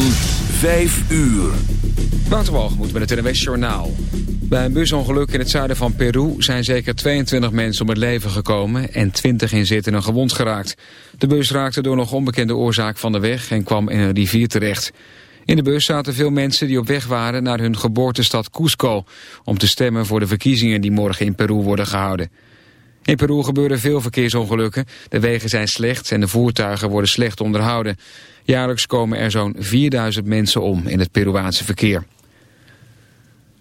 van 5 uur. Waterwalgemoed met het NWS Journaal. Bij een busongeluk in het zuiden van Peru zijn zeker 22 mensen om het leven gekomen en 20 inzittenden gewond geraakt. De bus raakte door nog onbekende oorzaak van de weg en kwam in een rivier terecht. In de bus zaten veel mensen die op weg waren naar hun geboortestad Cusco... om te stemmen voor de verkiezingen die morgen in Peru worden gehouden. In Peru gebeuren veel verkeersongelukken. De wegen zijn slecht en de voertuigen worden slecht onderhouden. Jaarlijks komen er zo'n 4000 mensen om in het Peruaanse verkeer.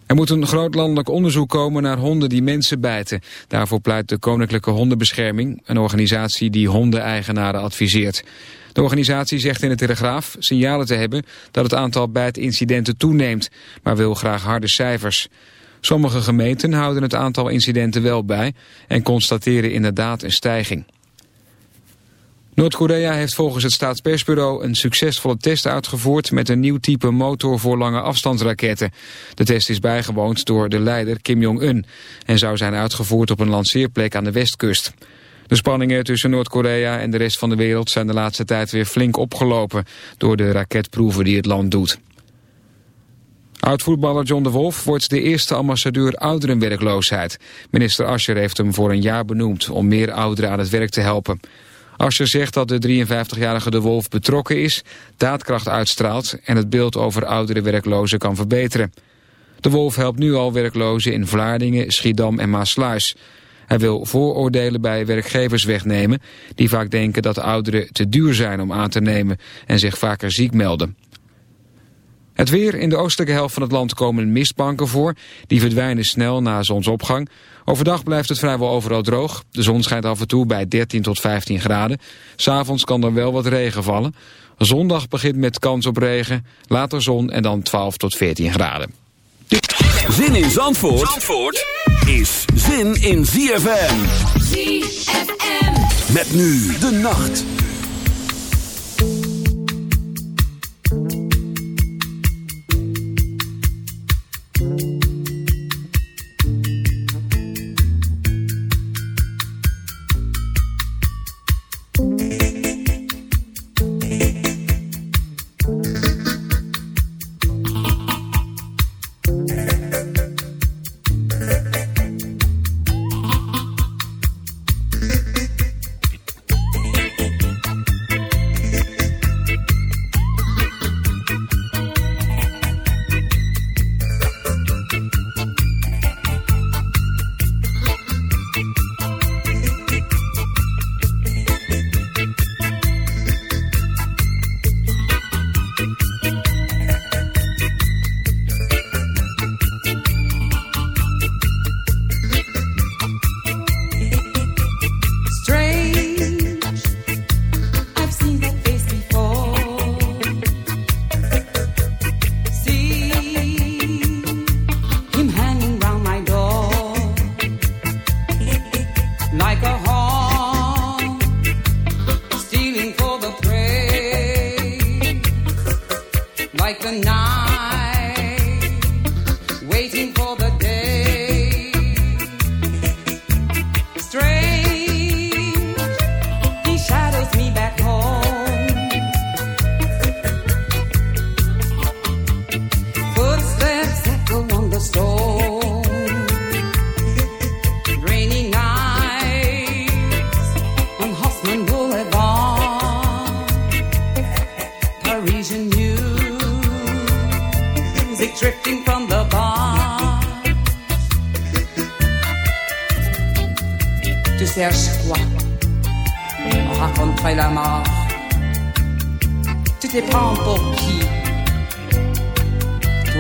Er moet een groot landelijk onderzoek komen naar honden die mensen bijten. Daarvoor pleit de Koninklijke Hondenbescherming, een organisatie die hondeneigenaren adviseert. De organisatie zegt in de Telegraaf signalen te hebben dat het aantal bijtincidenten toeneemt, maar wil graag harde cijfers. Sommige gemeenten houden het aantal incidenten wel bij en constateren inderdaad een stijging. Noord-Korea heeft volgens het staatspersbureau een succesvolle test uitgevoerd met een nieuw type motor voor lange afstandsraketten. De test is bijgewoond door de leider Kim Jong-un en zou zijn uitgevoerd op een lanceerplek aan de westkust. De spanningen tussen Noord-Korea en de rest van de wereld zijn de laatste tijd weer flink opgelopen door de raketproeven die het land doet. Oud-voetballer John de Wolf wordt de eerste ambassadeur ouderenwerkloosheid. Minister Ascher heeft hem voor een jaar benoemd om meer ouderen aan het werk te helpen. Ascher zegt dat de 53-jarige de Wolf betrokken is, daadkracht uitstraalt en het beeld over oudere werklozen kan verbeteren. De Wolf helpt nu al werklozen in Vlaardingen, Schiedam en Maasluis. Hij wil vooroordelen bij werkgevers wegnemen die vaak denken dat ouderen te duur zijn om aan te nemen en zich vaker ziek melden. Het weer in de oostelijke helft van het land komen mistbanken voor. Die verdwijnen snel na zonsopgang. Overdag blijft het vrijwel overal droog. De zon schijnt af en toe bij 13 tot 15 graden. S'avonds kan er wel wat regen vallen. Zondag begint met kans op regen, later zon en dan 12 tot 14 graden. Zin in Zandvoort, Zandvoort is zin in ZFM. ZFM. Met nu de nacht.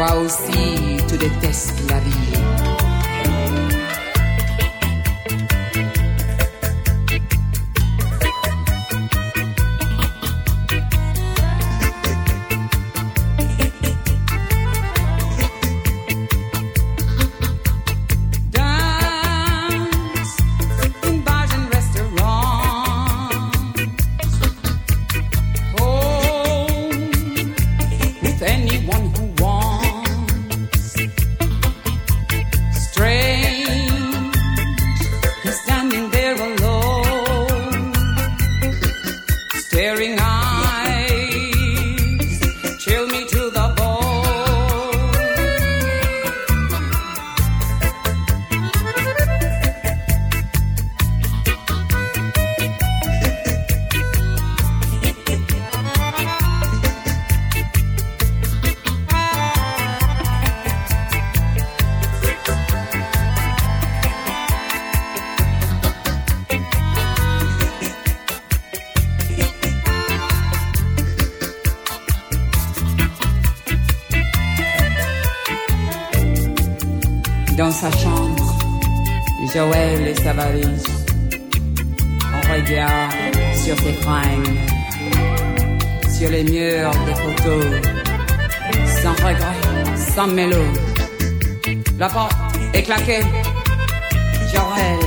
crois aussi, tu détestes la vie. On regarde sur ses fringues, sur les murs des photos, sans regret, sans mélo. La porte est claquée, Joël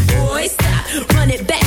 it back.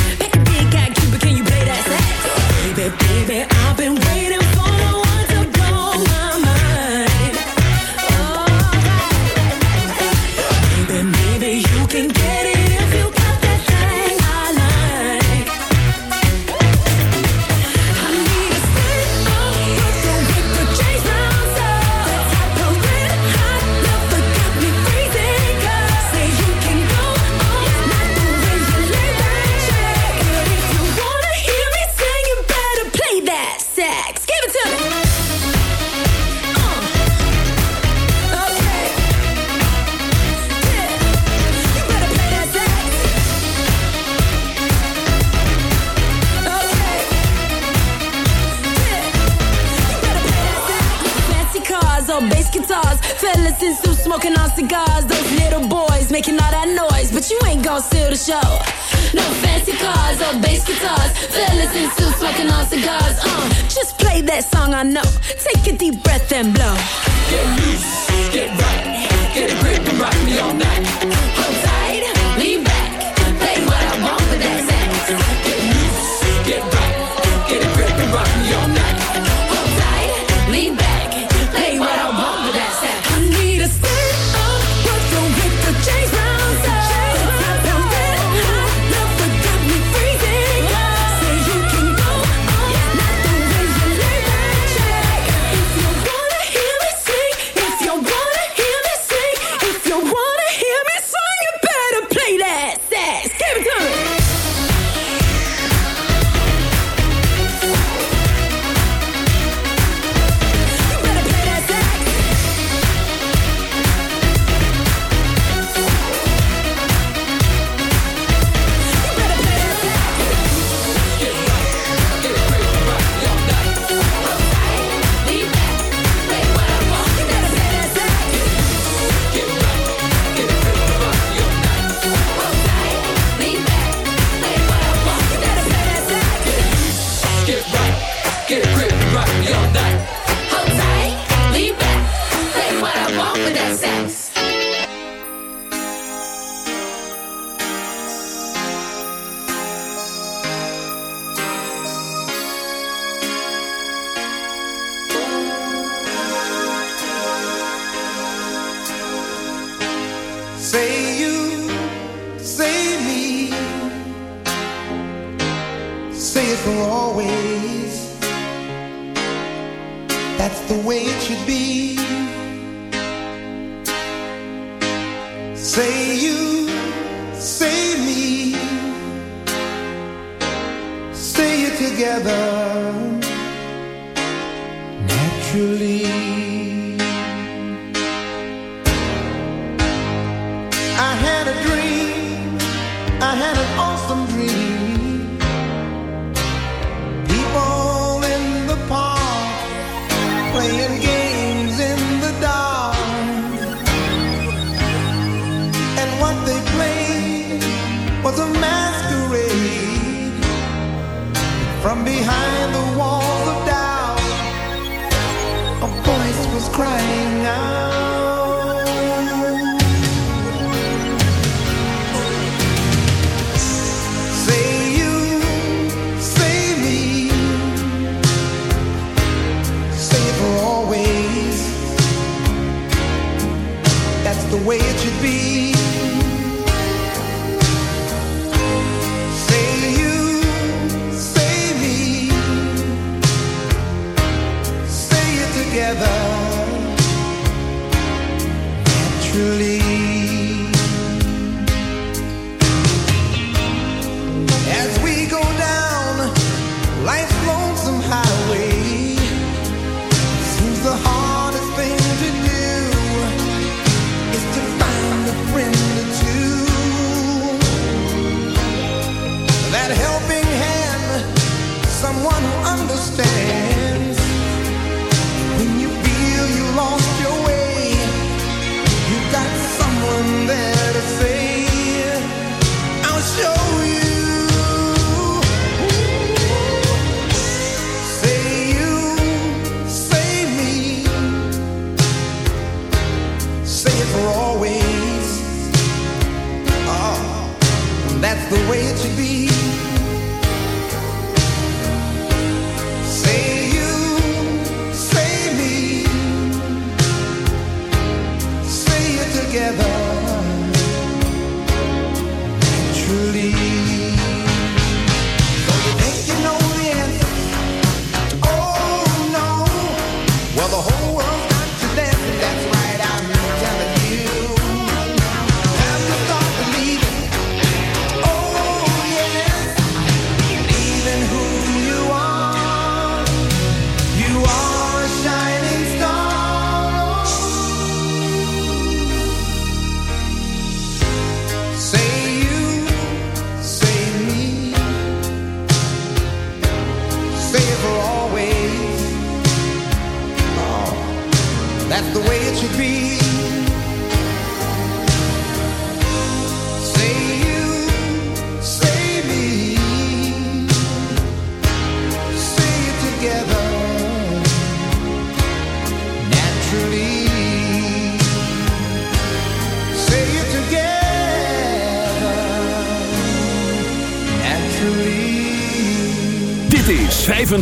crying.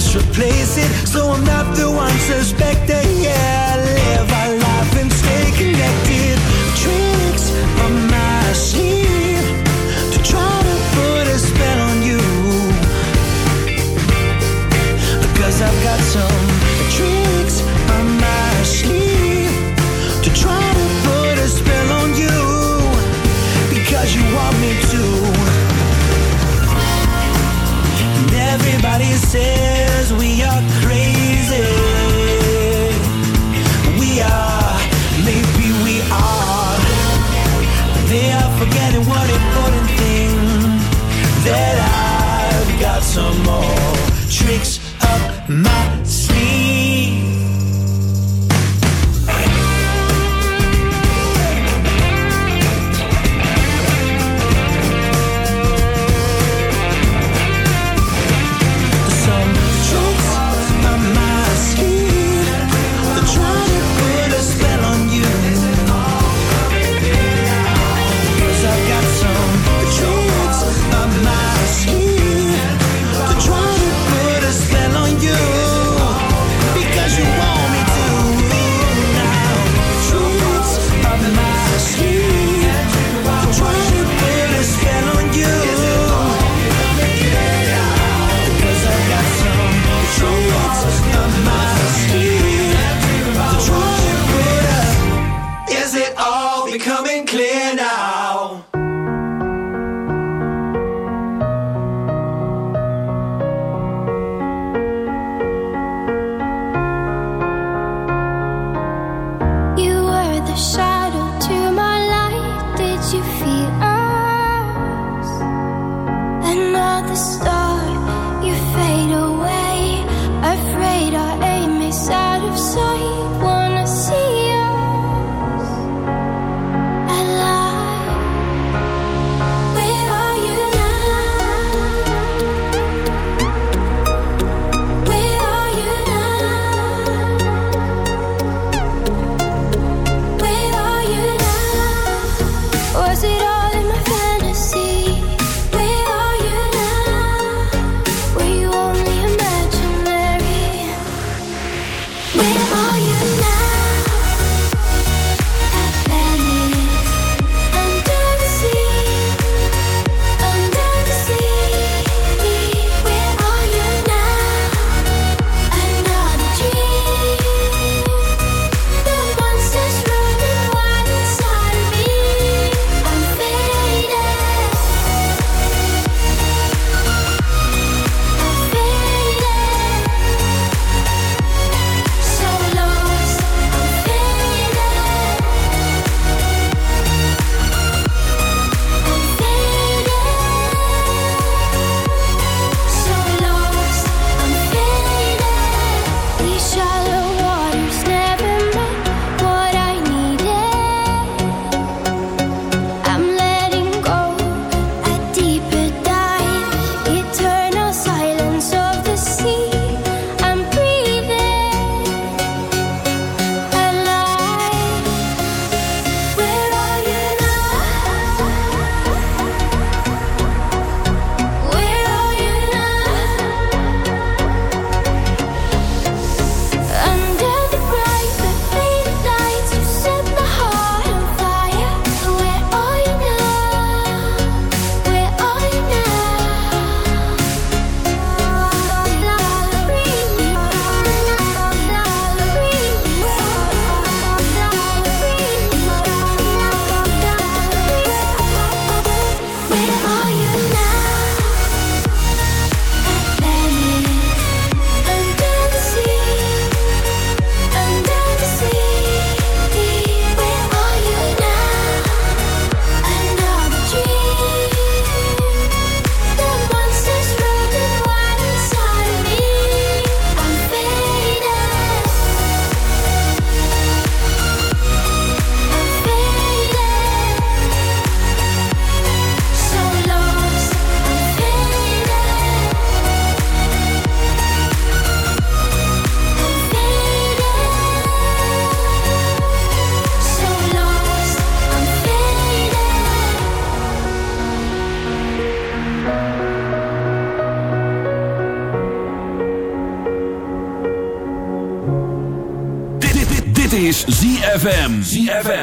just replace it. So I'm not the one suspected.